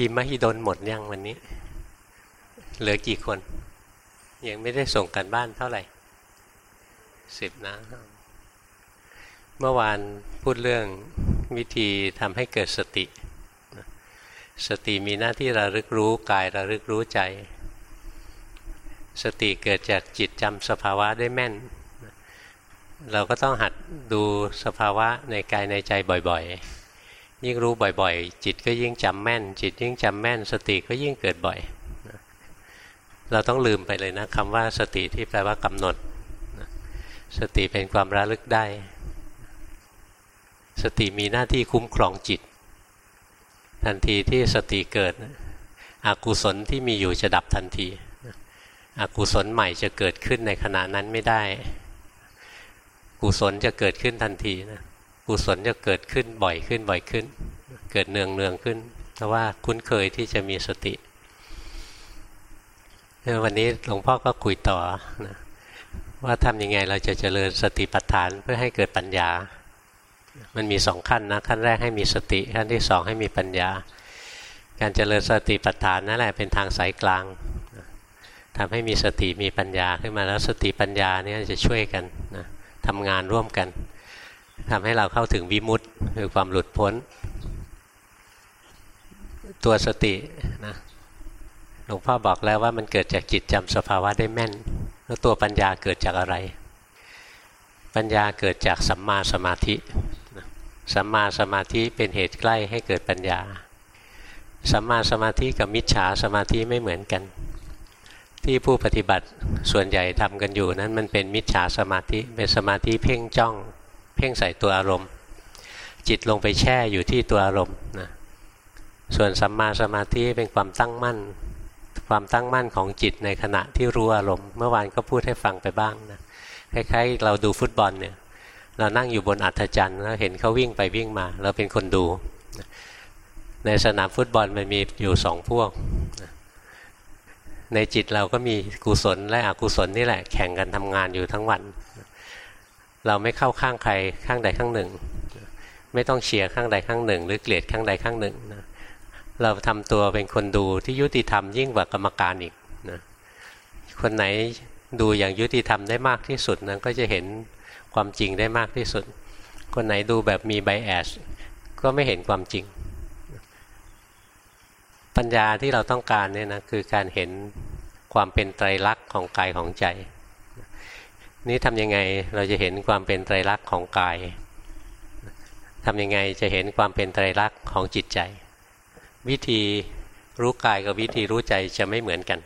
ทีมมหิดลหมดยังวันนี้ เหลือกี่คน ยังไม่ได้ส่งกันบ้านเท่าไหร่สิบนะเมื่อวานพูดเรื่องวิธีทำให้เกิดสติ สติมีหน้าที่ระลึกรู้กายระลึกรู้ใจ สติเกิดจากจิตจำสภาวะได้แม่น เราก็ต้องหัดดูสภาวะในกายในใจบ่อยๆ ยิ่งรู้บ่อยๆ จิตก็ยิ่งจำแม่น จิตยิ่งจำแม่น สติก็ยิ่งเกิดบ่อย เราต้องลืมไปเลยนะคำว่าสติที่แปลว่ากำหนด สติเป็นความระลึกได้ สติมีหน้าที่คุ้มครองจิต ทันทีที่สติเกิดอกุศลที่มีอยู่จะดับทันทีอกุศลใหม่จะเกิดขึ้นในขณะนั้นไม่ได้ กุศลจะเกิดขึ้นทันทีนะ กุศลจะเกิดขึ้นบ่อยขึ้นบ่อยขึ้น เกิดเนืองเนืองขึ้น เพราะว่าคุ้นเคยที่จะมีสติวันนี้หลวงพ่อก็คุยต่อนะว่าทำยังไงเราจะเจริญสติปัฏฐานเพื่อให้เกิดปัญญา มันมีสองขั้นนะขั้นแรกให้มีสติขั้นที่สองให้มีปัญญา การเจริญสติปัฏฐานนั่นแหละเป็นทางสายกลางทำให้มีสติมีปัญญาขึ้นมาแล้วสติปัญญาเนี่ยจะช่วยกันนะทำงานร่วมกัน ทำให้เราเข้าถึงวิมุตต์คือความหลุดพ้น ตัวสตินะหลวงพ่อบอกแล้วว่ามันเกิดจากจิตจำสภาวะได้แม่น แล้วตัวปัญญาเกิดจากอะไร ปัญญาเกิดจากสัมมาสมาธิสัมมาสมาธิเป็นเหตุใกล้ให้เกิดปัญญา สัมมาสมาธิกับมิจฉาสมาธิไม่เหมือนกัน ที่ผู้ปฏิบัติส่วนใหญ่ทำกันอยู่นั้นมันเป็นมิจฉาสมาธิเป็นสมาธิเพ่งจ้อง เพ่งใส่ตัวอารมณ์ จิตลงไปแช่อยู่ที่ตัวอารมณ์นะส่วนสัมมาสมาธิเป็นความตั้งมั่น ความตั้งมั่นของจิตในขณะที่รู้อารมณ์ เมื่อวานก็พูดให้ฟังไปบ้างนะคล้ายๆ เราดูฟุตบอลเนี่ยเรานั่งอยู่บนอัฐจันทร์แล้วเห็นเขาวิ่งไปวิ่งมา เราเป็นคนดู ในสนามฟุตบอลมันมีอยู่สองพวก ในจิตเราก็มีกุศลและอกุศลนี่แหละ แข่งกันทำงานอยู่ทั้งวัน เราไม่เข้าข้างใครข้างใดข้างหนึ่ง ไม่ต้องเชียร์ข้างใดข้างหนึ่ง หรือเกลียดข้างใดข้างหนึ่งนะเราทำตัวเป็นคนดูที่ยุติธรรมยิ่งกว่ากรรมการอีกนะคนไหนดูอย่างยุติธรรมได้มากที่สุดนะก็จะเห็นความจริงได้มากที่สุด คนไหนดูแบบมีไบแอสก็ไม่เห็นความจริง ปัญญาที่เราต้องการเนี่ยนะคือการเห็นความเป็นไตรลักษณ์ของกายของใจ นี่ทำยังไงเราจะเห็นความเป็นไตรลักษณ์ของกายทำยังไงจะเห็นความเป็นไตรลักษณ์ของจิตใจ วิธีรู้กายกับวิธีรู้ใจจะไม่เหมือนกัน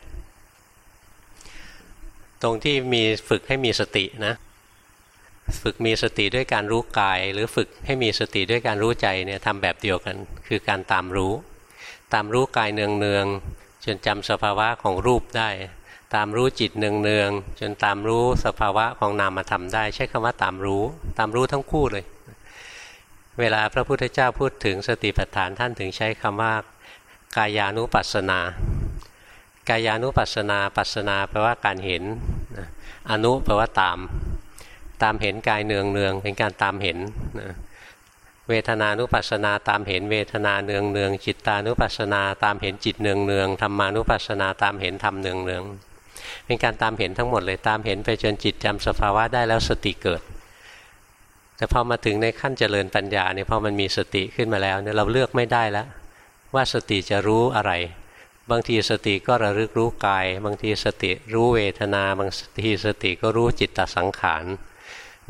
ตรงที่มีฝึกให้มีสตินะ ฝึกมีสติด้วยการรู้กาย หรือฝึกให้มีสติด้วยการรู้ใจเนี่ยทำแบบเดียวกัน คือการตามรู้ ตามรู้กายเนืองเนืองจนจำสภาวะของรูปได้ ตามรู้จิตเนืองเนืองจนตามรู้สภาวะของนามธรรมได้ ใช้คำว่าตามรู้ ตามรู้ทั้งคู่เลย เวลาพระพุทธเจ้าพูดถึงสติปัฏฐานท่านถึงใช้คำว่ากายานุปัสสนา กายานุปัสสนา ปัสสนาแปลว่าการเห็นอนุแปลว่าตาม ตามเห็นกายเนืองเนืองเป็นการตามเห็นนะเวทนานุปัสสนาตามเห็นเวทนาเนืองเนืองจิตตานุปัสสนาตามเห็นจิตเนืองเนืองธรรมานุปัสสนาตามเห็นธรรมเนืองเนือง เป็นการตามเห็นทั้งหมดเลยตามเห็นไปจนจิตจำสภาวะได้แล้วสติเกิด แต่พอมาถึงในขั้นเจริญปัญญาเนี่ยพอมันมีสติขึ้นมาแล้วเนี่ยเราเลือกไม่ได้แล้ว ว่าสติจะรู้อะไร บางทีสติก็ระลึกรู้กาย บางทีสติรู้เวทนา บางทีสติก็รู้จิตตสังขาร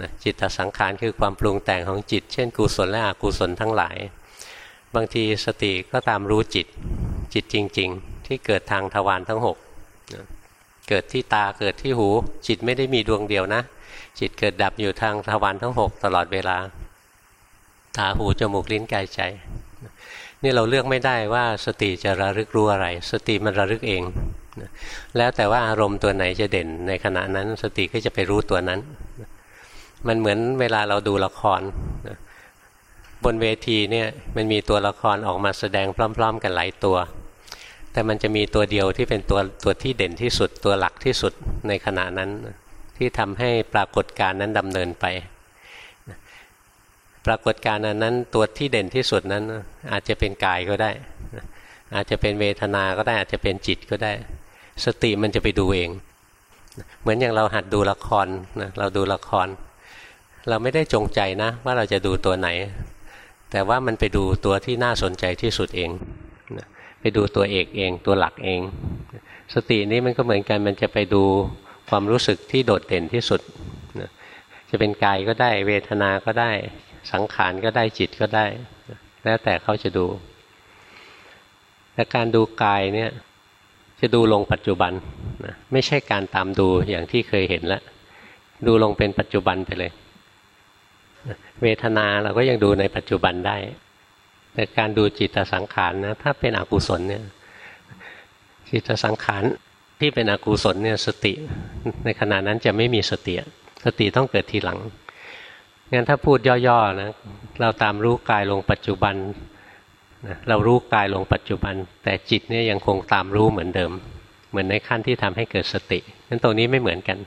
นะจิตตสังขารคือความปรุงแต่งของจิต เช่น กุศลและอกุศลทั้งหลาย บางทีสติก็ตามรู้จิตจิตจริง ๆ ที่เกิดทางทวารทั้ง6นะ เกิดที่ตาเกิดที่หู จิตไม่ได้มีดวงเดียวนะ จิตเกิดดับอยู่ทางทวารทั้ง6ตลอดเวลา ตาหูจมูกลิ้นกายใจนี่เราเลือกไม่ได้ว่าสติจะระลึกรู้อะไร สติมันระลึกเองแล้วแต่ว่าอารมณ์ตัวไหนจะเด่นในขณะนั้น สติก็จะไปรู้ตัวนั้น มันเหมือนเวลาเราดูละครบนเวทีเนี่ยมันมีตัวละครออกมาแสดงพร้อม ๆ กันหลายตัว แต่มันจะมีตัวเดียวที่เป็นตัวตัวที่เด่นที่สุด ตัวหลักที่สุดในขณะนั้น ที่ทำให้ปรากฏการนั้นดำเนินไป ปรากฏการณ์นั้นตัวที่เด่นที่สุดนั้น อาจจะเป็นกายก็ได้ อาจจะเป็นเวทนาก็ได้อาจจะเป็นจิตก็ได้ สติมันจะไปดูเอง เหมือนอย่างเราหัดดูละครนะเราดูละคร เราไม่ได้จงใจนะ ว่าเราจะดูตัวไหน แต่ว่ามันไปดูตัวที่น่าสนใจที่สุดเอง ไปดูตัวเอกเองตัวหลักเอง สตินี้มันก็เหมือนกันมันจะไปดูความรู้สึกที่โดดเด่นที่สุด จะเป็นกายก็ได้เวทนาก็ได้สังขารก็ได้จิตก็ได้ แล้วแต่เขาจะดูแต่การดูกายเนี่ยจะดูลงปัจจุบันนะไม่ใช่การตามดูอย่างที่เคยเห็นแล้วดูลงเป็นปัจจุบันไปเลย เวทนาเราก็ยังดูในปัจจุบันได้ แต่การดูจิตสังขารนะถ้าเป็นอกุศลเนี่ยจิตสังขารที่เป็นอกุศลเนี่ยสติในขณะนั้นจะไม่มีสติสติต้องเกิดทีหลังงั้นถ้าพูดย่อๆนะเราตามรู้กายลงปัจจุบันนะเรารู้กายลงปัจจุบัน แต่จิตเนี่ยยังคงตามรู้เหมือนเดิม เหมือนในขั้นที่ทำให้เกิดสตินั้นตรงนี้ไม่เหมือนกัน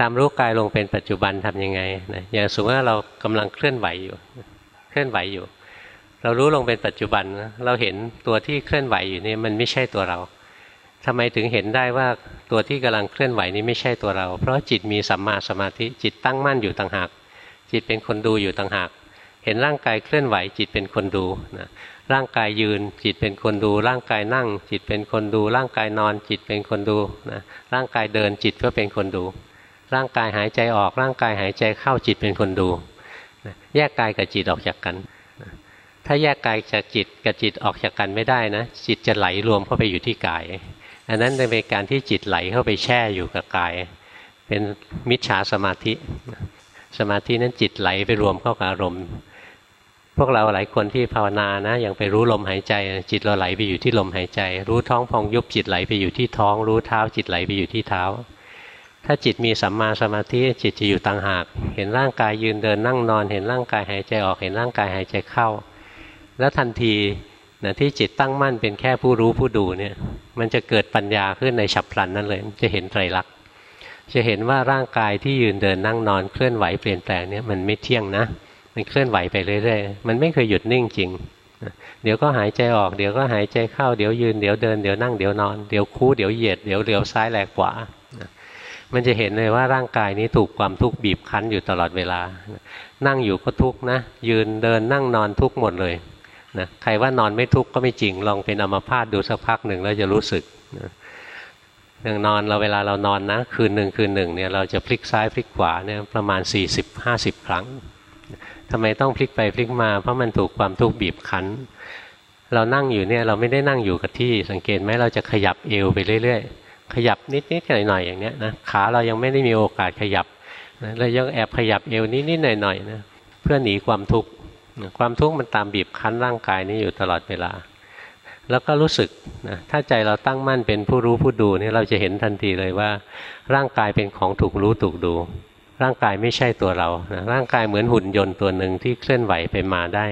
ตามรู้กายลงเป็นปัจจุบันทํำยังไงนะอย่างสมมติว่าเรากำลังเคลื่อนไหวอยู่ เคลื่อนไหวอยู่ เรารู้ลงเป็นปัจจุบันเราเห็นตัวที่เคลื่อนไหวอยู่นี่มันไม่ใช่ตัวเราทำไมถึงเห็นได้ว่าตัวที่กำลังเคลื่อนไหวนี้ไม่ใช่ตัวเรา เพราะจิตมีสัมมาสมาธิจิตตั้งมั่นอยู่ต่างหาก จิตเป็นคนดูอยู่ต่างหาก เห็นร่างกายเคลื่อนไหว จิตเป็นคนดูนะร่างกายยืน จิตเป็นคนดู ร่างกายนั่ง จิตเป็นคนดู ร่างกายนอน จิตเป็นคนดูนะร่างกายเดินจิตก็เป็นคนดู ร่างกายหายใจออก ร่างกายหายใจเข้าจิตเป็นคนดูนะแยกกายกับจิตออกจากกัน ถ้าแยกกายจากจิตกับจิตออกจากกันไม่ได้นะจิตจะไหลรวมเข้าไปอยู่ที่กาย อันนั้นเป็นการที่จิตไหลเข้าไปแช่อยู่กับกาย เป็นมิจฉาสมาธิ สมาธินั้นจิตไหลไปรวมเข้ากับอารมณ์พวกเราหลายคนที่ภาวนานะยังไปรู้ลมหายใจ จิตเราไหลไปอยู่ที่ลมหายใจ รู้ท้องพองยุบจิตไหลไปอยู่ที่ท้อง รู้เท้า จิตไหลไปอยู่ที่เท้า ถ้าจิตมีสัมมาสมาธิจิตจะอยู่ต่างหาก เห็นร่างกายยืนเดินนั่งนอน เห็นร่างกายหายใจออกเห็นร่างกายหายใจเข้า แล้วทันทีนะที่จิตตั้งมั่นเป็นแค่ผู้รู้ผู้ดูเนี่ย มันจะเกิดปัญญาขึ้นในฉับพลันนั่นเลย จะเห็นไตรลักษณ์จะเห็นว่าร่างกายที่ยืนเดินนั่งนอนเคลื่อนไหวเปลี่ยนแปลงเนี่ยมันไม่เที่ยงนะมันเคลื่อนไหวไปเรื่อยๆมันไม่เคยหยุดนิ่งจริง เดี๋ยวก็หายใจออกเดี๋ยวก็หายใจเข้าเดี๋ยวยืนเดี๋ยวเดินเดี๋ยวนั่งเดี๋ยวนอนเดี๋ยวคู่เดี๋ยวเหยียดเดี๋ยวเลี้ยวซ้ายแหลกขวามันจะเห็นเลยว่าร่างกายนี้ถูกความทุกข์บีบคั้นอยู่ตลอดเวลา นั่งอยู่ก็ทุกข์นะ ยืนเดินนั่งนอนทุกข์หมดเลย นะใครว่านอนไม่ทุกข์ก็ไม่จริง ลองเป็นอัมพาตดูสักพักหนึ่งแล้วจะรู้สึกนะอย่างนอนเราเวลาเรานอนนะ คืนหนึ่งคืนหนึ่งเนี่ยเราจะพลิกซ้ายพลิกขวาเนี่ยประมาณ 40-50 ครั้งทำไมต้องพลิกไปพลิกมา เพราะมันถูกความทุกข์บีบคั้น เรานั่งอยู่เนี่ยเราไม่ได้นั่งอยู่กับที่สังเกตไหมเราจะขยับเอวไปเรื่อยๆ ขยับนิดๆหน่อยๆอย่างเนี้ยนะขาเรายังไม่ได้มีโอกาสขยับนะเรายังแอบขยับเอวนิดๆหน่อยๆนะเพื่อหนีความทุกข์ ความทุกข์มันตามบีบคั้นร่างกายนี้อยู่ตลอดเวลา แล้วก็รู้สึกนะถ้าใจเราตั้งมั่นเป็นผู้รู้ผู้ดูนี่เราจะเห็นทันทีเลยว่า ร่างกายเป็นของถูกรู้ถูกดู ร่างกายไม่ใช่ตัวเรานะร่างกายเหมือนหุ่นยนต์ตัวหนึ่งที่เคลื่อนไหวไปมาได้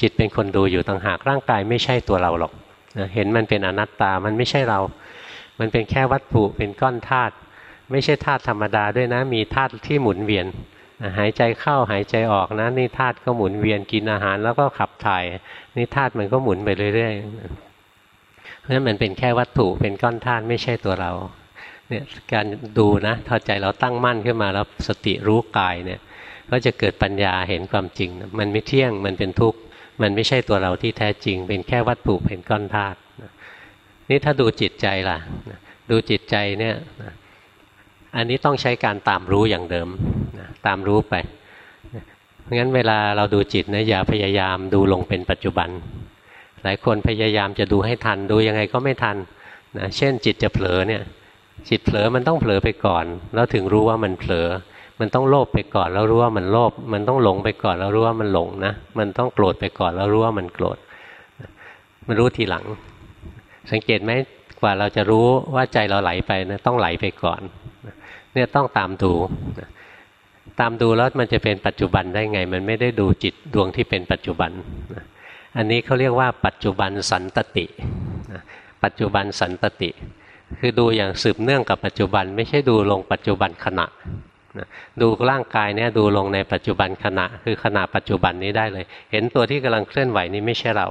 จิตเป็นคนดูอยู่ต่างหากร่างกายไม่ใช่ตัวเราหรอกนะเห็นมันเป็นอนัตตามันไม่ใช่เรา มันเป็นแค่วัตถุเป็นก้อนธาตุไม่ใช่ธาตุธรรมดาด้วยนะ มีธาตุที่หมุนเวียน หายใจเข้าหายใจออกนะนี่ธาตุก็หมุนเวียนกินอาหารแล้วก็ขับถ่าย นี่ธาตุมันก็หมุนไปเรื่อยๆเพราะฉะนั้นมันเป็นแค่วัตถุเป็นก้อนธาตุไม่ใช่ตัวเราเนี่ยการดูนะพอใจเราตั้งมั่นขึ้นมาแล้วสติรู้กายเนี่ยก็จะเกิดปัญญาเห็นความจริง มันไม่เที่ยงมันเป็นทุกข์มันไม่ใช่ตัวเราที่แท้จริง เป็นแค่วัตถุเป็นก้อนธาตุนี่ถ้าดูจิตใจล่ะ ดูจิตใจเนี่ย อันนี้ต้องใช้การตามรู้อย่างเดิมตามรู้ไปเพราะงั้นเวลาเราดูจิตนะอย่าพยายามดูลงเป็นปัจจุบัน หลายคนพยายามจะดูให้ทันดูยังไงก็ไม่ทันนะเช่นจิตจะเผลอเนี่ยจิตเผลอมันต้องเผลอไปก่อน แล้วถึงรู้ว่ามันเผลอ มันต้องโลภไปก่อนแล้วรู้ว่ามันโลภมันต้องหลงไปก่อนแล้วรู้ว่ามันหลงนะมันต้องโกรธไปก่อนแล้วรู้ว่ามันโกรธมันรู้ทีหลัง สังเกตไหมกว่าเราจะรู้ว่าใจเราไหลไปนะต้องไหลไปก่อน เนี่ยต้องตามดู ตามดูแล้วมันจะเป็นปัจจุบันได้ไง มันไม่ได้ดูจิตดวงที่เป็นปัจจุบัน อันนี้เขาเรียกว่าปัจจุบันสันตติ ปัจจุบันสันตติ คือดูอย่างสืบเนื่องกับปัจจุบัน ไม่ใช่ดูลงปัจจุบันขณะดูร่างกายเนี่ยดูลงในปัจจุบันขณะ คือขณะปัจจุบันนี้ได้เลย เห็นตัวที่กำลังเคลื่อนไหวนี้ไม่ใช่เรา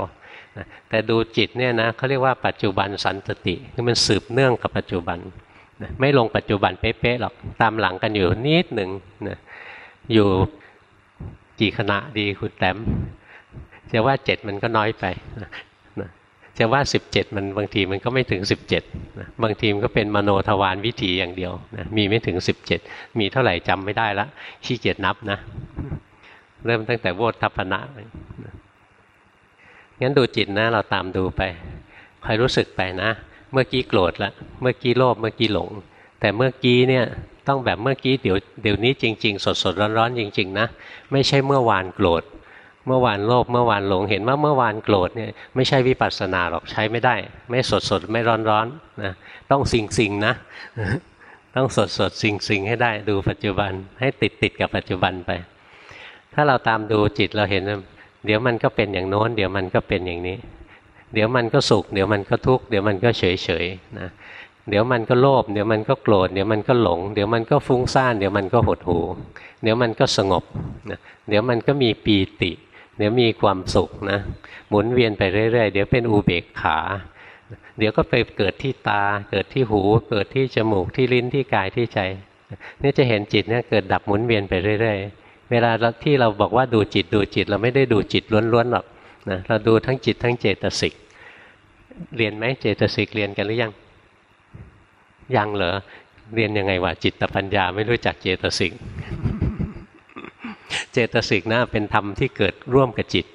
แต่ดูจิตเนี่ยนะเขาเรียกว่าปัจจุบันสันตติคือมันสืบเนื่องกับปัจจุบัน ไม่ลงปัจจุบันเป๊ะๆหรอกตามหลังกันอยู่นิดหนึ่งนะอยู่กี่ขณะดีคุณแต้มจะว่าเจ็ดมันก็น้อยไปนะจะว่าสิบเจ็ดมันบางทีมันก็ไม่ถึงสิบเจ็ดนะบางทีมันก็เป็นมโนทวารวิถีอย่างเดียวนะมีไม่ถึงสิบเจ็ดมีเท่าไหร่จำไม่ได้ละขี้เกียจนับนะ เริ่มตั้งแต่โวทัพนะงั้นดูจิตนะ เราตามดูไปคอยรู้สึกไปนะ เมื่อกี้โกรธละเมื่อกี้โลภเมื่อกี้หลง แต่เมื่อกี้เนี่ยต้องแบบเมื่อกี้เดี๋ยวเดี๋ยวนี้จริง ๆ สดสดร้อนๆจริง ๆ นะ ไม่ใช่เมื่อวานโกรธเมื่อวานโลภเมื่อวานหลงเห็นว่าเมื่อวานโกรธเนี่ยไม่ใช่วิปัสสนาหรอกใช้ไม่ได้ ไม่สดสดไม่ร้อนร้อนนะต้องสิงสิงนะ ต้องสดสดสิงสิงให้ได้ดูปัจจุบันให้ติดติดกับปัจจุบันไป ถ้าเราตามดูจิตเราเห็น เดี๋ยวมันก็เป็นอย่างโน้น เดี๋ยวมันก็เป็นอย่างนี้ เดี๋ยวมันก็สุข เดี๋ยวมันก็ทุกข์เดี๋ยวมันก็เฉยเฉยนะเดี๋ยวมันก็โลภเดี๋ยวมันก็โกรธเดี๋ยวมันก็หลง เดี๋ยวมันก็ฟุ้งซ่านเดี๋ยวมันก็หดหูเดี๋ยวมันก็สงบนะเดี๋ยวมันก็มีปีติ เดี๋ยวมีความสุขนะหมุนเวียนไปเรื่อย ๆ เดี๋ยวเป็นอุเบกขา เดี๋ยวก็ไปเกิดที่ตา เกิดที่หู เกิดที่จมูกที่ลิ้นที่กายที่ใจนี่จะเห็นจิตเนี่ยเกิดดับหมุนเวียนไปเรื่อย ๆ เวลาที่เราบอกว่าดูจิตดูจิตเราไม่ได้ดูจิตล้วนๆหรอก นะเราดูทั้งจิตทั้งเจตสิกเรียนไหมเจตสิกเรียนกันหรือยัง ยังเหรอเรียนยังไงวะจิตปัญญาไม่รู้จักเจตสิกเจตสิกนะเป็นธรรมที่เกิดร่วมกับจิต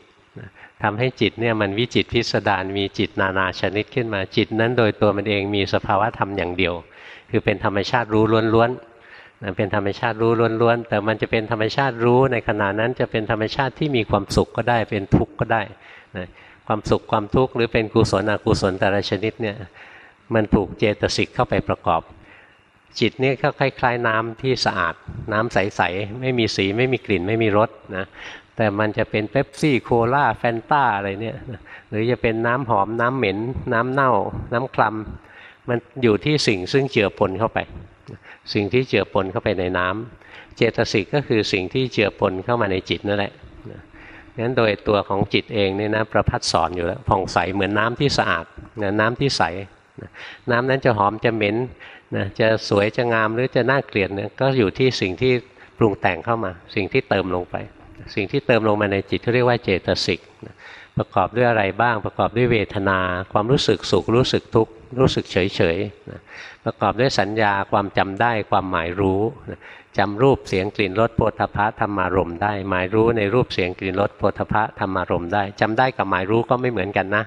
ทำให้จิตเนี่ยมันวิจิตพิสดารมีจิตนานาชนิดขึ้นมาจิตนั้นโดยตัวมันเองมีสภาวะธรรมอย่างเดียว คือเป็นธรรมชาติรู้ล้วนๆ เป็นธรรมชาติรู้ล้วนๆ แต่มันจะเป็นธรรมชาติรู้ในขณะนั้นจะเป็นธรรมชาติที่มีความสุขก็ได้ เป็นทุกข์ก็ได้นะความสุขความทุกข์หรือเป็นกุศลอกุศลแต่ละชนิดเนี่ยมันถูกเจตสิกเข้าไปประกอบ จิตนี่ก็คล้ายๆน้ำที่สะอาด น้ำใสๆไม่มีสีไม่มีกลิ่นไม่มีรสนะแต่มันจะเป็นเป๊ปซี่โคลาแฟนต้าอะไรเนี่ยหรือจะเป็นน้ำหอมน้ำเหม็น น้ำเน่า น้ำคลำมันอยู่ที่สิ่งซึ่งเจือปนเข้าไป สิ่งที่เจือปนเข้าไปในน้ำเจตสิกก็คือสิ่งที่เจือปนเข้ามาในจิตนั่นแหละงั้นโดยตัวของจิตเองเนี่ยนะประพัดสอนอยู่แล้วผ่องใสเหมือนน้ำที่สะอาดน้ำที่ใสน้ำนั้นจะหอมจะเหม็นนะจะสวยจะงามหรือจะน่าเกลียดเนี่ยก็อยู่ที่สิ่งที่ปรุงแต่งเข้ามา สิ่งที่เติมลงไป สิ่งที่เติมลงมาในจิตเขาเรียกว่าเจตสิกประกอบด้วยอะไรบ้าง ประกอบด้วยเวทนา ความรู้สึกสุขรู้สึกทุกข์ รู้สึกเฉยเฉยนะประกอบด้วยสัญญาความจำได้ความหมายรู้นะจำรูปเสียงกลิ่นรสโพธพะธรรมารมได้ หมายรู้ในรูปเสียงกลิ่นรสโพธพะธรรมารมได้จำได้กับหมายรู้ก็ไม่เหมือนกันนะ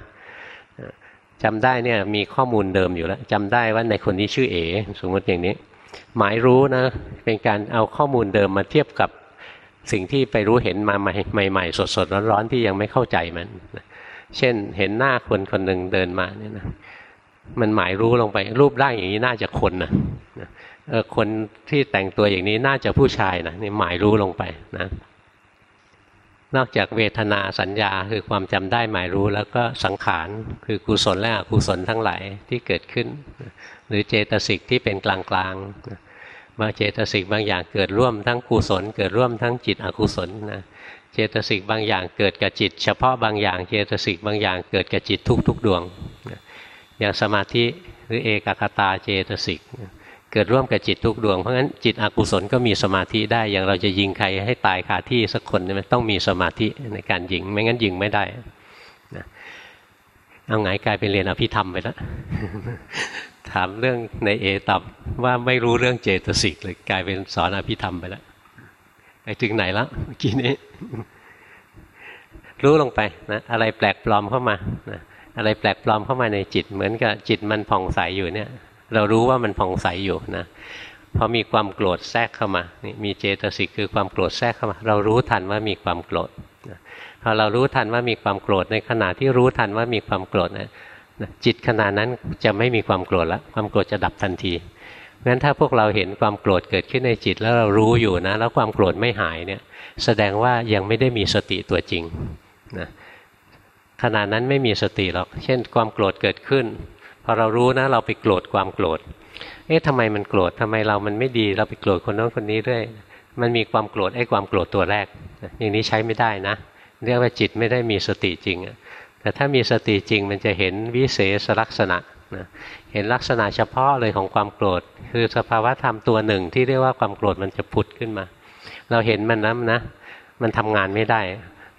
จำได้เนี่ยมีข้อมูลเดิมอยู่แล้วจำได้ว่าในคนนี้ชื่อเอสมมติอย่างนี้ หมายรู้นะเป็นการเอาข้อมูลเดิมมาเทียบกับสิ่งที่ไปรู้เห็นมาใหม่ๆสดๆร้อนๆที่ยังไม่เข้าใจมัน เช่นเห็นหน้าคนคนหนึ่งเดินมาเนี่ยนะ มันหมายรู้ลงไป รูปร่างอย่างนี้น่าจะคนนะคนที่แต่งตัวอย่างนี้น่าจะผู้ชายนะนี่หมายรู้ลงไปนะนอกจากเวทนาสัญญาคือความจำได้หมายรู้แล้วก็สังขารคือกุศลและอกุศลทั้งหลายที่เกิดขึ้น หรือเจตสิกที่เป็นกลางๆบางเจตสิกบางอย่างเกิดร่วมทั้งกุศล เกิดร่วมทั้งจิตอกุศลนะเจตสิกบางอย่างเกิดกับจิต เฉพาะบางอย่างเจตสิกบางอย่างเกิดกับจิตทุกๆดวง อย่างสมาธิหรือเอกคตาเจตสิกเกิดร่วมกับจิตทุกดวง เพราะงั้นจิตอกุศลก็มีสมาธิได้ อย่างเราจะยิงใครให้ตายคาที่สักคนมันต้องมีสมาธิในการยิง ไม่งั้นยิงไม่ได้นะเอาไงกลายเป็นเรียนอภิธรรมไปแล้ว ถามเรื่องในเอตับว่าไม่รู้เรื่องเจตสิกเลยกลายเป็นสอนอภิธรรมไปแล้วไปถึงไหนแล้วเมื่อกี้นี้ รู้ลงไปนะอะไรแปลกปลอมเข้ามานะ อะไรแปลกปลอมเข้ามาในจิต เหมือนกับจิตมันผ่องใสอยู่เนี่ย เรารู้ว่ามันผ่องใสอยู่นะพอมีความโกรธแทรกเข้ามานี่มีเจตสิกคือความโกรธแทรกเข้ามา เรารู้ทันว่ามีความโกรธพอเรารู้ทันว่ามีความโกรธในขณะที่รู้ทันว่ามีความโกรธนะจิตขณะนั้นจะไม่มีความโกรธแล้วความโกรธจะดับทันทีงั้นถ้าพวกเราเห็นความโกรธเกิดขึ้นในจิตแล้วเรารู้อยู่นะ แล้วความโกรธไม่หายเนี่ย แสดงว่ายังไม่ได้มีสติตัวจริงนะ ขณะนั้นไม่มีสติหรอก เช่น ความโกรธเกิดขึ้น พอเรารู้นะ เราไปโกรธความโกรธ เอ๊ะทำไมมันโกรธทำไมเรามันไม่ดี เราไปโกรธคนนั้นคนนี้เรื่อยมันมีความโกรธไอ้ความโกรธตัวแรก อย่างนี้ใช้ไม่ได้นะ เรียกว่าจิตไม่ได้มีสติจริง แต่ถ้ามีสติจริงมันจะเห็นวิเศษลักษณะนะเห็นลักษณะเฉพาะเลยของความโกรธ คือสภาวะธรรมตัวหนึ่งที่เรียกว่าความโกรธมันจะผุดขึ้นมา เราเห็นมันนะนะ มันทำงานไม่ได้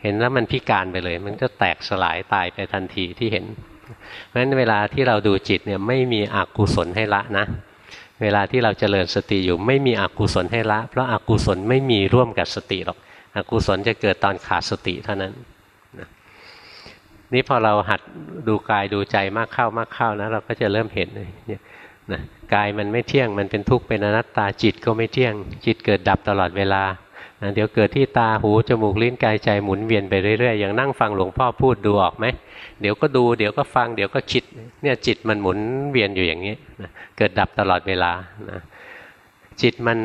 เห็นแล้วมันพิการไปเลย มันก็แตกสลายตายไปทันทีที่เห็น เพราะฉะนั้นเวลาที่เราดูจิตเนี่ยไม่มีอกุศลให้ละนะ เวลาที่เราเจริญสติอยู่ไม่มีอกุศลให้ละ เพราะอากุศลไม่มีร่วมกับสติหรอกอกุศลจะเกิดตอนขาดสติเท่านั้นนี่พอเราหัดดูกายดูใจมากเข้ามากเข้านะเราก็จะเริ่มเห็นเนี่ยนะกายมันไม่เที่ยงมันเป็นทุกข์เป็นอนัตตาจิตก็ไม่เที่ยง จิตเกิดดับตลอดเวลา เดี๋ยวเกิดที่ตาหูจมูกลิ้นกายใจหมุนเวียนไปเรื่อยๆอย่างนั่งฟังหลวงพ่อพูดดูออกไหมเดี๋ยวก็ดูเดี๋ยวก็ฟังเดี๋ยวก็คิดเนี่ยจิตมันหมุนเวียนอยู่อย่างนี้นะเกิดดับตลอดเวลานะจิตมัน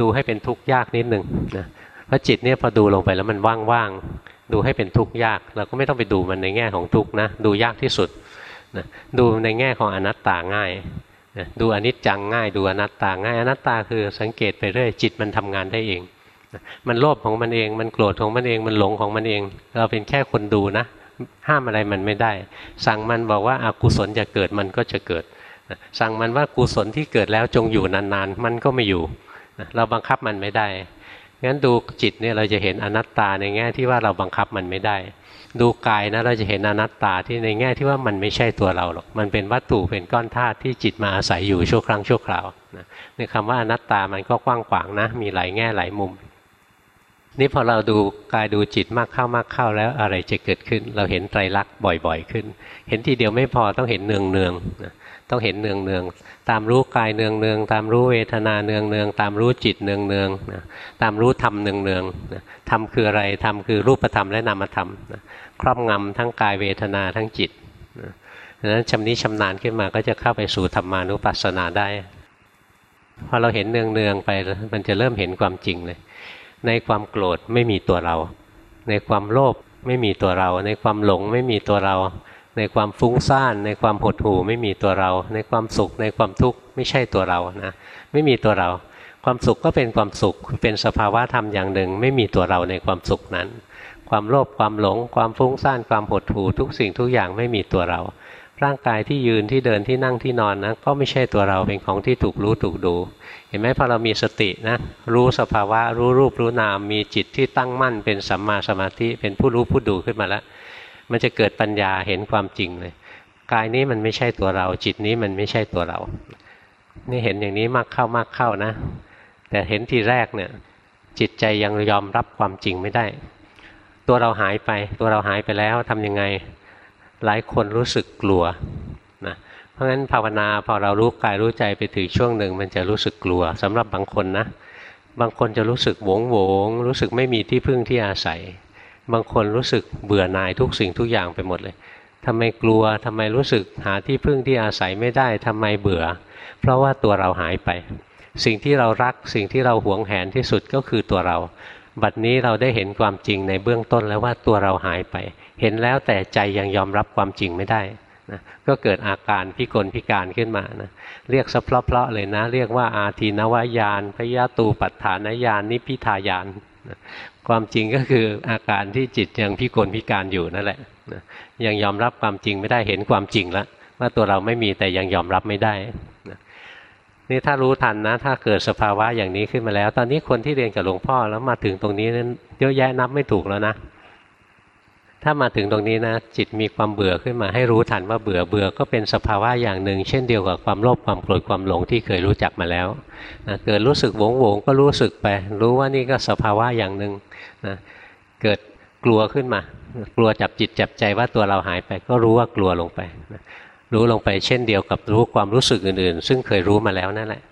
ดูให้เป็นทุกข์ยากนิดหนึ่งนะเพราะจิตเนี่ยพอดูลงไปแล้วมันว่างๆดูให้เป็นทุกข์ยาก เราก็ไม่ต้องไปดูมันในแง่ของทุกข์นะดูยากที่สุดนะดูในแง่ของอนัตตาง่ายนะดูอนิจจังง่าย ดูอนัตตาง่ายอนัตตาคือสังเกตไปเรื่อยจิตมันทำงานได้เอง มันโลภของมันเอง มันโกรธของมันเอง มันหลงของมันเอง เราเป็นแค่คนดูนะ ห้ามอะไรมันไม่ได้ สั่งมันบอกว่าอากุศลจะเกิดมันก็จะเกิด สั่งมันว่ากุศลที่เกิดแล้วจงอยู่นานๆ มันก็ไม่อยู่ เราบังคับมันไม่ได้ งั้นดูจิตเนี่ยเราจะเห็นอนัตตาในแง่ที่ว่าเราบังคับมันไม่ได้ ดูกายนะเราจะเห็นอนัตตาที่ในแง่ที่ว่ามันไม่ใช่ตัวเราหรอก มันเป็นวัตถุเป็นก้อนธาตุที่จิตมาอาศัยอยู่ชั่วครั้งชั่วคราวในคำว่าอนัตตามันก็กว้างขวางนะ มีหลายแง่หลายมุม นี่พอเราดูกายดูจิตมากเข้ามากเข้าแล้วอะไรจะเกิดขึ้น เราเห็นไตรลักษณ์บ่อยๆขึ้น เห็นทีเดียวไม่พอต้องเห็นเนืองเนืองต้องเห็นเนืองเนืองตามรู้กายเนืองเนืองตามรู้เวทนาเนืองเนืองตามรู้จิตเนืองเนืองตามรู้ธรรมเนืองเนืองธรรมคืออะไรธรรมคือรูปธรรมและนามธรรมครอบงำทั้งกายเวทนาทั้งจิตดังนั้นชำนิชำนาญขึ้นมาก็จะเข้าไปสู่ธรรมานุปัสสนาได้พอเราเห็นเนืองเนืองไปมันจะเริ่มเห็นความจริงเลย ในความโกรธไม่มีตัวเรา ในความโลภไม่มีตัวเรา ในความหลงไม่มีตัวเรา ในความฟุ้งซ่านในความหดหู่ไม่มีตัวเรา ในความสุขในความทุกข์ไม่ใช่ตัวเรานะไม่มีตัวเรา ความสุขก็เป็นความสุขเป็นสภาวะธรรมอย่างหนึ่ง ไม่มีตัวเราในความสุขนั้น ความโลภความหลง ความฟุ้งซ่านความหดหู่ทุกสิ่งทุกอย่างไม่มีตัวเรา ร่างกายที่ยืนที่เดินที่นั่งที่นอนนะก็ไม่ใช่ตัวเราเป็นของที่ถูกรู้ถูกดู เห็นไหมพอเรามีสตินะรู้สภาวะรู้รูปรู้นาม มีจิตที่ตั้งมั่น เป็นสัมมาสมาธิเป็นผู้รู้ผู้ดูขึ้นมาแล้ว มันจะเกิดปัญญาเห็นความจริงเลยกายนี้มันไม่ใช่ตัวเรา จิตนี้มันไม่ใช่ตัวเรา นี่เห็นอย่างนี้มากเข้ามากเข้านะ แต่เห็นทีแรกเนี่ย จิตใจยังยอมรับความจริงไม่ได้ ตัวเราหายไป ตัวเราหายไปแล้วทำยังไง หลายคนรู้สึกกลัวนะเพราะฉะนั้นภาวนาพอเรารู้กายรู้ใจไปถึงช่วงหนึ่ง มันจะรู้สึกกลัวสำหรับบางคนนะ บางคนจะรู้สึกโวงโวงรู้สึกไม่มีที่พึ่งที่อาศัย บางคนรู้สึกเบื่อหน่ายทุกสิ่งทุกอย่างไปหมดเลยทำไมกลัวทำไมรู้สึกหาที่พึ่งที่อาศัยไม่ได้ทำไมเบื่อ เพราะว่าตัวเราหายไป สิ่งที่เรารักสิ่งที่เราหวงแหนที่สุดก็คือตัวเรา บัดนี้เราได้เห็นความจริงในเบื้องต้นแล้วว่าตัวเราหายไป เห็นแล้วแต่ใจยังยอมรับความจริงไม่ได้นะก็เกิดอาการพิกลพิการขึ้นมานะเรียกสะเพลาะๆเลยนะ เรียกว่าอาทีนวายานพยาตูปัฏฐานญาณนิพิทายานนะความจริงก็คืออาการที่จิตยังพิกลพิการอยู่นั่นแหละนะยังยอมรับความจริงไม่ได้เห็นความจริงแล้วว่าตัวเราไม่มีแต่ยังยอมรับไม่ได้นะนี่ถ้ารู้ทันนะ ถ้าเกิดสภาวะอย่างนี้ขึ้นมาแล้ว ตอนนี้คนที่เรียนกับหลวงพ่อแล้วมาถึงตรงนี้นั้นเยอะแยะนับไม่ถูกแล้วนะ ถ้ามาถึงตรงนี้นะ จิตมีความเบื่อขึ้นมาให้รู้ทันว่าเบื่อเบื่อก็เป็นสภาวะอย่างหนึ่ง เช่นเดียวกับความโลภความโกรธความหลงที่เคยรู้จักมาแล้วนะเกิดรู้สึกโวงโวงก็รู้สึกไป รู้ว่านี่ก็สภาวะอย่างหนึ่งนะเกิดกลัวขึ้นมา กลัวจับจิตจับใจว่าตัวเราหายไป ก็รู้ว่ากลัวลงไปนะรู้ลงไปเช่นเดียวกับรู้ความรู้สึกอื่นๆ ซึ่งเคยรู้มาแล้วนั่นแหละ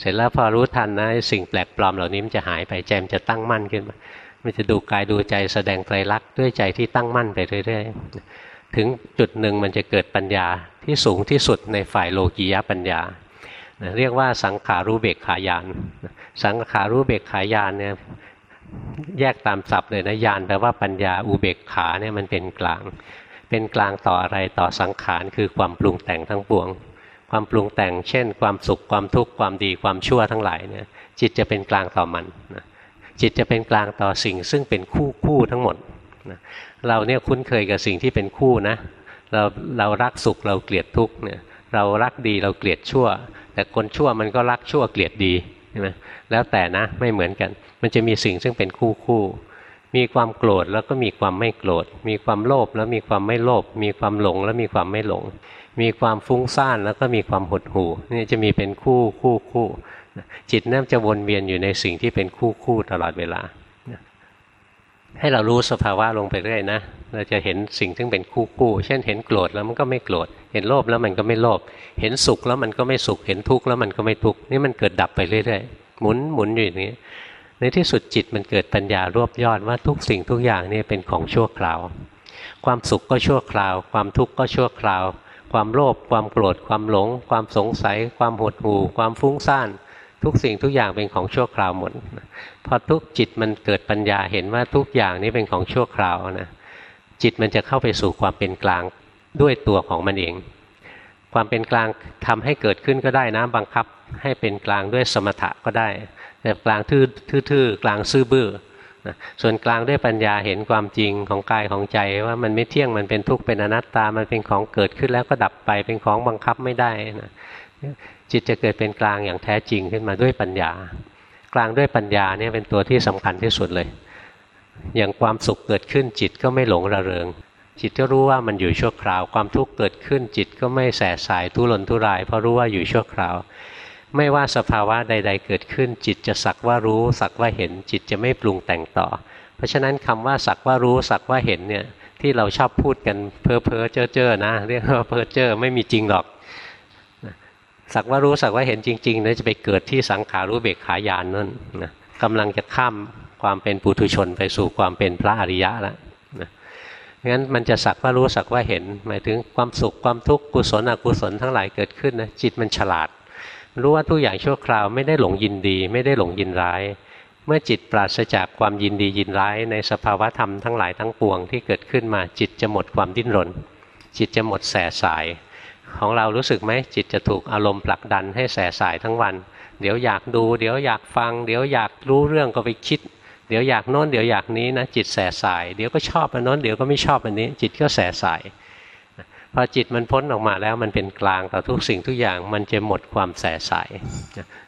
เสร็จแล้วพอรู้ทันนะสิ่งแปลกปลอมเหล่านี้มันจะหายไปใจมันจะตั้งมั่นขึ้นมา มันจะดูกายดูใจแสดงไตรลักษณ์ด้วยใจที่ตั้งมั่นไปเรื่อยๆ ถึงจุดหนึ่งมันจะเกิดปัญญาที่สูงที่สุดในฝ่ายโลกียปัญญา เรียกว่าสังขารู้เบกขายาน สังขารู้เบกขายานเนี่ยแยกตามศัพท์เลยนะยานแปลว่าปัญญาอุเบกขาเนี่ยมันเป็นกลาง เป็นกลางต่ออะไรต่อสังขารคือความปรุงแต่งทั้งปวง ความปรุงแต่งเช่น ความสุขความทุกข์ความดีความชั่วทั้งหลายเนี่ยจิตจะเป็นกลางต่อมันนะ จิตจะเป็นกลางต่อสิ่งซึ่งเป็นคู่คู่ทั้งหมดเราเนี่ยคุ้นเคยกับสิ่งที่เป็นคู่นะ เราเรารักสุขเราเกลียดทุกเนี่ยเรารักดีเราเกลียดชั่ว แต่คนชั่วมันก็รักชั่วเกลียดดีใช่ไหมแล้วแต่นะไม่เหมือนกัน มันจะมีสิ่งซึ่งเป็นคู่คู่มีความโกรธแล้วก็มีความไม่โกรธ มีความโลภแล้วมีความไม่โลภ มีความหลงแล้วมีความไม่หลง มีความฟุ้งซ่านแล้วก็มีความหดหู่นี่จะมีเป็นคู่คู่คู่ จิตนั่นจะวนเวียนอยู่ในสิ่งที่เป็นคู่คู่ตลอดเวลา ให้เรารู้สภาวะลงไปเรื่อยนะ เราจะเห็นสิ่งที่เป็นคู่คู่ เช่นเห็นโกรธแล้วมันก็ไม่โกรธ เห็นโลภแล้วมันก็ไม่โลภ เห็นสุขแล้วมันก็ไม่สุข เห็นทุกข์แล้วมันก็ไม่ทุกข์ นี่มันเกิดดับไปเรื่อยๆ หมุนหมุนอยู่อย่างนี้ ในที่สุดจิตมันเกิดปัญญารวบยอดว่าทุกสิ่งทุกอย่างนี่เป็นของชั่วคราว ความสุขก็ชั่วคราว ความทุกข์ก็ชั่วคราว ความโลภ ความโกรธ ความหลง ความสงสัย ความหดหู่ ความฟุ้งซ่าน ทุกสิ่งทุกอย่างเป็นของชั่วคราวหมดพอทุกจิตมันเกิดปัญญาเห็นว่าทุกอย่างนี้เป็นของชั่วคราวนะจิตมันจะเข้าไปสู่ความเป็นกลางด้วยตัวของมันเอง ความเป็นกลางทำให้เกิดขึ้นก็ได้นะบังคับให้เป็นกลางด้วยสมถะก็ได้แบบกลางทื่อๆกลางซื่อบื้อนะส่วนกลางด้วยปัญญาเห็นความจริงของกายของใจว่ามันไม่เที่ยงมันเป็นทุกข์เป็นอนัตตามันเป็นของเกิดขึ้นแล้วก็ดับไปเป็นของบังคับไม่ได้นะ จิตจะเกิดเป็นกลางอย่างแท้จริงขึ้นมาด้วยปัญญา กลางด้วยปัญญาเนี่ยเป็นตัวที่สำคัญที่สุดเลย อย่างความสุขเกิดขึ้นจิตก็ไม่หลงระเริง จิตก็รู้ว่ามันอยู่ชั่วคราว ความทุกข์เกิดขึ้นจิตก็ไม่แสบสายทุรนทุราย เพราะรู้ว่าอยู่ชั่วคราว ไม่ว่าสภาวะใด ๆ เกิดขึ้น จิตจะสักว่ารู้ สักว่าเห็น จิตจะไม่ปรุงแต่งต่อ เพราะฉะนั้นคำว่าสักว่ารู้สักว่าเห็นเนี่ยที่เราชอบพูดกันเพ้อเพ้อเจ้อเจ้อนะ เรียกว่าเพ้อเจ้อไม่มีจริงหรอก สักว่ารู้สักว่าเห็นจริงๆนะจะไปเกิดที่สังขารู้เบกขายานนั่นนะกำลังจะข้ามความเป็นปุถุชนไปสู่ความเป็นพระอริยะแล้วนะงั้นมันจะสักว่ารู้สักว่าเห็น หมายถึงความสุขความทุกข์กุศลอกุศลทั้งหลายเกิดขึ้นนะจิตมันฉลาด รู้ว่าทุกอย่างชั่วคราวไม่ได้หลงยินดี ไม่ได้หลงยินร้าย เมื่อจิตปราศจากความยินดียินร้าย ในสภาวะธรรมทั้งหลายทั้งปวงที่เกิดขึ้นมาจิตจะหมดความดิ้นรน จิตจะหมดแสสาย ของเรารู้สึกไหมจิตจะถูกอารมณ์ผลักดันให้แสสายทั้งวัน เดี๋ยวอยากดู เดี๋ยวอยากฟัง เดี๋ยวอยากรู้เรื่องก็ไปคิด เดี๋ยวอยากโน้นเดี๋ยวอยากนี้นะจิตแสสาย เดี๋ยวก็ชอบอันโน้นเดี๋ยวก็ไม่ชอบอันนี้ จิตก็แสสายพอจิตมันพ้นออกมาแล้วมันเป็นกลางต่อทุกสิ่งทุกอย่างมันจะหมดความแสสาย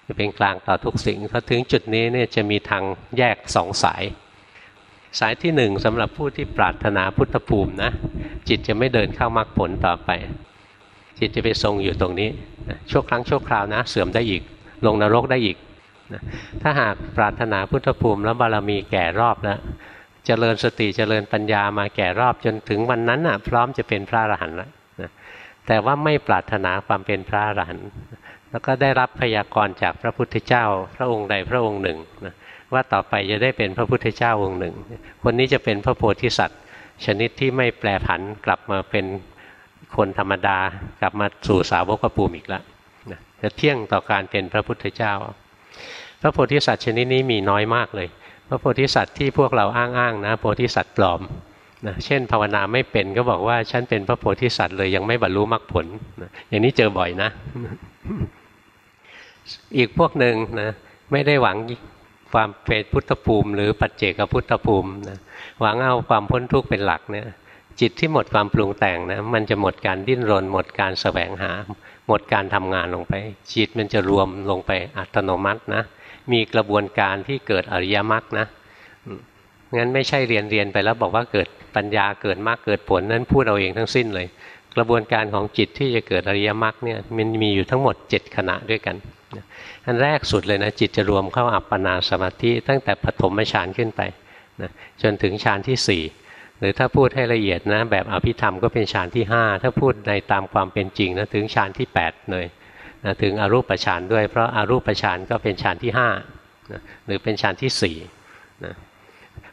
จะเป็นกลางต่อทุกสิ่งพอถึงจุดนี้เนี่ยจะมีทางแยกสองสาย สายที่หนึ่งสำหรับผู้ที่ปรารถนาพุทธภูมินะจิตจะไม่เดินเข้ามรรคผลต่อไป จิตจะไปทรงอยู่ตรงนี้ชั่วครั้งชั่วคราวนะ เสื่อมได้อีก ลงนรกได้อีก ถ้าหากปรารถนาพุทธภูมิแล้วบารมีแก่รอบแล้วเจริญสติเจริญปัญญามาแก่รอบจนถึงวันนั้นน่ะ พร้อมจะเป็นพระอรหันต์แล้วแต่ว่าไม่ปรารถนาความเป็นพระอรหันต์แล้วก็ได้รับพยากรณ์จากพระพุทธเจ้า พระองค์ใดพระองค์หนึ่งนะว่าต่อไปจะได้เป็นพระพุทธเจ้าองค์หนึ่ง คนนี้จะเป็นพระโพธิสัตว์ ชนิดที่ไม่แปรผันกลับมาเป็น คนธรรมดากลับมาสู่สาวกภูมิอีกแล้วนะจะเที่ยงต่อการเป็นพระพุทธเจ้า พระโพธิสัตว์ชนิดนี้มีน้อยมากเลย พระโพธิสัตว์ที่พวกเราอ้างๆนะโพธิสัตว์ปลอมนะเช่นภาวนาไม่เป็นก็บอกว่าฉันเป็นพระโพธิสัตว์เลยยังไม่บรรลุมรรคผลนะอย่างนี้เจอบ่อยนะ อีกพวกหนึ่งนะไม่ได้หวังความเป็นพุทธภูมิ หรือปัจเจกพุทธภูมินะหวังเอาความพ้นทุกข์เป็นหลักเนี่ย จิตที่หมดความปรุงแต่งนะมันจะหมดการดิ้นรน หมดการแสวงหา หมดการทำงานลงไป จิตมันจะรวมลงไปอัตโนมัตินะ มีกระบวนการที่เกิดอริยมรรคนะงั้นไม่ใช่เรียนเรียนไปแล้วบอกว่าเกิดปัญญาเกิดมรรคเกิดผลนั้นพูดเอาเองทั้งสิ้นเลย กระบวนการของจิตที่จะเกิดอริยมรรคเนี่ยมันมีอยู่ทั้งหมด 7 ขณะด้วยกันอันแรกสุดเลยนะจิตจะรวมเข้าอัปปนาสมาธิตั้งแต่ปฐมฌานขึ้นไปนะจนถึงฌานที่4ห รือถ้าพูดให้ละเอียดนะ แบบอภิธรรมก็เป็นฌานที่ 5 ถ้าพูดในตามความเป็นจริงนะถึงฌานที่ 8 เลยนะถึงอรูปฌานด้วย เพราะอารูปฌานก็เป็นฌานที่ห้านะหรือเป็นฌานที่สี่นะ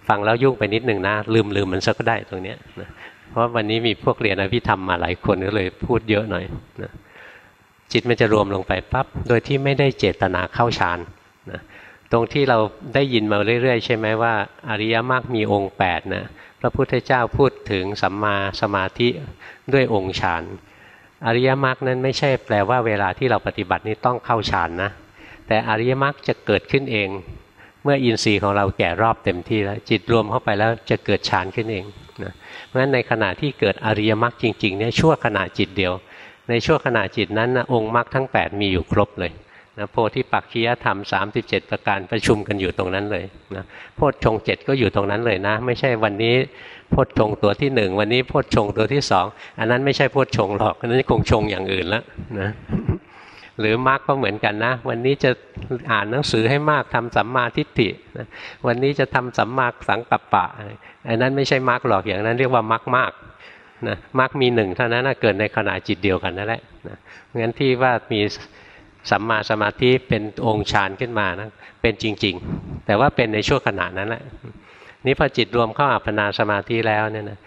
ฟังแล้วยุ่งไปนิดหนึ่งนะ ลืมลืมมันสักก็ได้ตรงนี้นะเพราะวันนี้มีพวกเรียนอภิธรรมมาหลายคนก็เลยพูดเยอะหน่อยนะจิตมันจะรวมลงไปปับ๊บโดยที่ไม่ได้เจตนาเข้าฌานนะตรงที่เราได้ยินมาเรื่อยๆ ใช่ไหมว่า อริยมรรคมีองค์8นะ พระพุทธเจ้าพูดถึงสัมมาสมาธิด้วยองค์ฌานอริยมรรคนั้นไม่ใช่แปลว่าเวลาที่เราปฏิบัตินี้ต้องเข้าฌานนะ แต่อริยมรรคจะเกิดขึ้นเอง เมื่ออินทรีย์ของเราแก่รอบเต็มที่แล้วจิตรวมเข้าไปแล้วจะเกิดฌานขึ้นเองนะเพราะฉะนั้นในขณะที่เกิดอริยมรรคจริงๆเนี่ยชั่วขณะจิตเดียว ในชั่วขณะจิตนั้นนะองค์มรรคทั้ง 8 มีอยู่ครบเลย นะโพธิปักขียธรรม 37 ประการประชุมกันอยู่ตรงนั้นเลยนะโพชฌงเจ็ดก็อยู่ตรงนั้นเลยนะ ไม่ใช่วันนี้โพชฌงตัวที่หนึ่งวันนี้โพชฌงตัวที่สองอันนั้นไม่ใช่โพชฌงหรอกอันนั้นคงชงอย่างอื่นแล้วนะหรือมรรคก็เหมือนกันนะ วันนี้จะอ่านหนังสือให้มากทำสัมมาทิฏฐินะวันนี้จะทำสัมมาสังกัปปะอันนั้นไม่ใช่มรรคหรอกอย่างนั้นเรียกว่ามรรคมากนะมรรคมีหนึ่งเท่านั้นนะเกิดในขณะจิตเดียวกันนั่นแหละนะงั้นที่ว่ามี สัมมาสมาธิเป็นองค์ฌานขึ้นมานะเป็นจริง ๆ แต่ว่าเป็นในช่วงขณะนั้นแหละนี่พอจิตรวมเข้าอัปปนาสมาธิแล้วเนี่ยนะ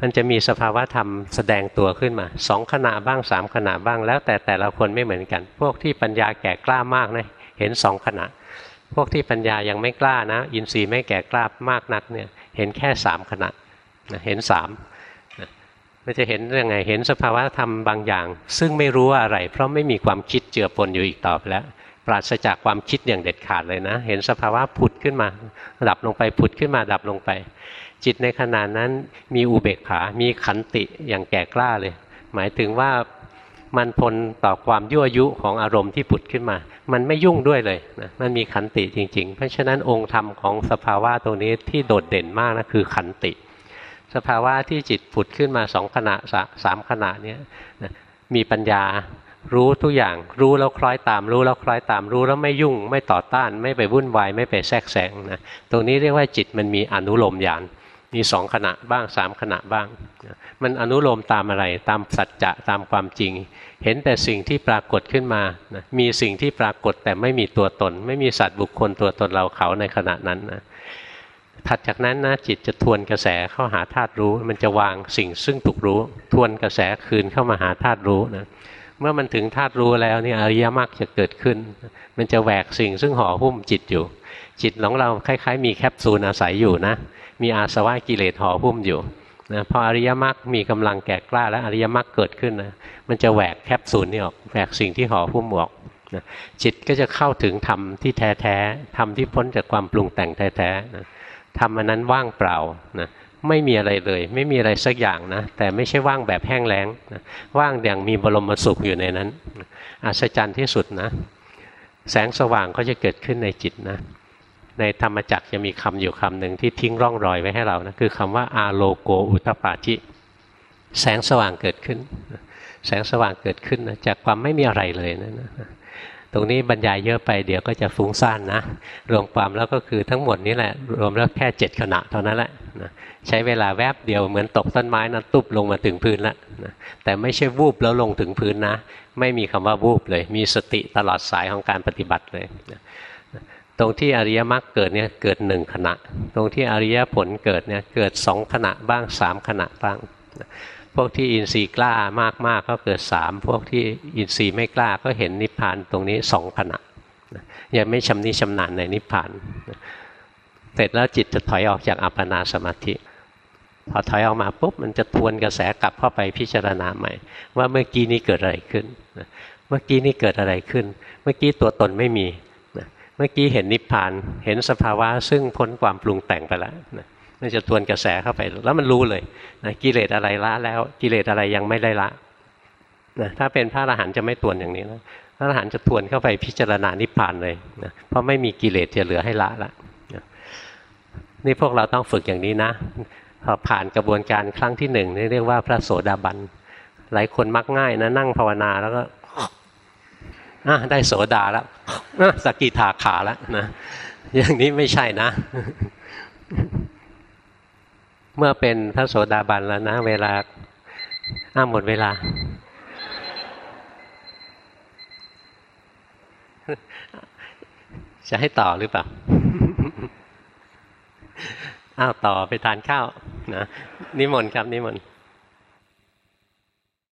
มันจะมีสภาวะธรรมแสดงตัวขึ้นมาสองขณะบ้างสามขณะบ้าง แล้วแต่แต่ละคนไม่เหมือนกัน พวกที่ปัญญาแก่กล้ามากนะเห็นสองขณะ พวกที่ปัญญายังไม่กล้านะ อินทรีย์ไม่แก่กล้ามากนักเนี่ยเห็นแค่สามขณะนะเห็นสาม มันจะเห็นยังไงเห็นสภาวะธรรมบางอย่าง ซึ่งไม่รู้ว่าอะไร เพราะไม่มีความคิดเจือปนอยู่อีกต่อไปแล้ว ปราศจากความคิดอย่างเด็ดขาดเลยนะ เห็นสภาวะผุดขึ้นมา ดับลงไปผุดขึ้นมาดับลงไป จิตในขณะนั้นมีอุเบกขา มีขันติอย่างแก่กล้าเลย หมายถึงว่ามันทนต่อความยั่วยุของอารมณ์ที่ผุดขึ้นมา มันไม่ยุ่งด้วยเลยนะมันมีขันติจริง ๆ เพราะฉะนั้นองค์ธรรมของสภาวะตรงนี้ที่โดดเด่นมากนะคือขันติ สภาวะที่จิตผุดขึ้นมาสองขณะสามขณะนี้มีปัญญารู้ทุกอย่างรู้แล้วคล้อยตาม รู้แล้วคล้อยตามรู้แล้วไม่ยุ่ง ไม่ต่อต้าน ไม่ไปวุ่นวายไม่ไปแทรกแซงนะตรงนี้เรียกว่าจิตมันมีอนุโลมญาณมีสองขณะบ้างสามขณะบ้าง มันอนุโลมตามอะไร ตามสัจจะตามความจริง เห็นแต่สิ่งที่ปรากฏขึ้นมานะมีสิ่งที่ปรากฏแต่ไม่มีตัวตน ไม่มีสัตว์บุคคลตัวตนเราเขาในขณะนั้นนะ ถัดจากนั้นนะจิตจะทวนกระแสเข้าหาธาตุรู้ มันจะวางสิ่งซึ่งถูกรู้ ทวนกระแสคืนเข้ามาหาธาตุรู้นะเมื่อมันถึงธาตุรู้แล้วนี่อริยมรรคจะเกิดขึ้น มันจะแหวกสิ่งซึ่งห่อหุ้มจิตอยู่ จิตของเราคล้าย ๆ มีแคปซูลอาศัยอยู่นะ มีอาสวะกิเลสห่อหุ้มอยู่นะพออริยมรรคมีกำลังแก่กล้าแล้วอริยมรรคเกิดขึ้นนะมันจะแหวกแคปซูลนี่ออกแหวกสิ่งที่ห่อหุ้มออกนะจิตก็จะเข้าถึงธรรมที่แท้แท้ธรรมที่พ้นจากความปรุงแต่งแท้แท้นะ ธรรมอันนั้นว่างเปล่านะไม่มีอะไรเลย ไม่มีอะไรสักอย่างนะ แต่ไม่ใช่ว่างแบบแห้งแล้งนะว่างอย่างมีบรมสุขอยู่ในนั้นอัศจรรย์ที่สุดนะ แสงสว่างก็จะเกิดขึ้นในจิตนะ ในธรรมจักรจะมีคำอยู่คำหนึ่งที่ทิ้งร่องรอยไว้ให้เรานะคือคำว่าอาโลโกอุตปาจิแสงสว่างเกิดขึ้น แสงสว่างเกิดขึ้นนะจากความไม่มีอะไรเลยนะ ตรงนี้บรรยายเยอะไปเดี๋ยวก็จะฟุ้งซ่านนะ รวมความแล้วก็คือทั้งหมดนี้แหละ รวมแล้วแค่เจ็ดขณะเท่านั้นแหละนะใช้เวลาแวบเดียวเหมือนตกต้นไม้นะตุบลงมาถึงพื้นแล้วนะแต่ไม่ใช่วูบแล้วลงถึงพื้นนะ ไม่มีคำว่าวูบเลย มีสติตลอดสายของการปฏิบัติเลยนะตรงที่อริยมรรคเกิดเนี่ยเกิดหนึ่งขณะ ตรงที่อริยผลเกิดเนี่ยเกิดสองขณะบ้างสามขณะบ้าง พวกที่อินทรีย์กล้ามากๆกก็เกิดสามพวกที่อินทรีย์ไม่กล้าก็เห็นนิพพานตรงนี้สองขณะยังไม่ชำนิชำนาญในนิพพานเสร็จแล้วจิตจะถอยออกจากอัปปนาสมาธิพอถอยออกมาปุ๊บมันจะทวนกระแสกลับเข้าไปพิจารณาใหม่ ว่าเมื่อกี้นี้เกิดอะไรขึ้น เมื่อกี้นี้เกิดอะไรขึ้น เมื่อกี้ตัวตนไม่มี เมื่อกี้เห็นนิพพาน เห็นสภาวะซึ่งพ้นความปรุงแต่งไปแล้ว มันจะทวนกระแสเข้าไป แล้วมันรู้เลยนะกิเลสอะไรละแล้วกิเลสอะไรยังไม่ได้ละนะถ้าเป็นพระอรหันต์จะไม่ทวนอย่างนี้นะพระอรหันต์จะทวนเข้าไปพิจารณานิพพานเลยนะเพราะไม่มีกิเลสจะเหลือให้ละละนะนี่พวกเราต้องฝึกอย่างนี้นะพอผ่านกระบวนการครั้งที่หนึ่งนี่เรียกว่าพระโสดาบันหลายคนมักง่ายนะนั่งภาวนาแล้วก็ได้โสดาแล้วสกิทาขาแล้วนะอย่างนี้ไม่ใช่นะ เมื่อเป็นพระโสดาบันแล้วนะ เวลาอ้าหมดเวลา จะให้ต่อหรือเปล่า อ้าวต่อไปทานข้าวนะนิมนต์ครับนิมนต์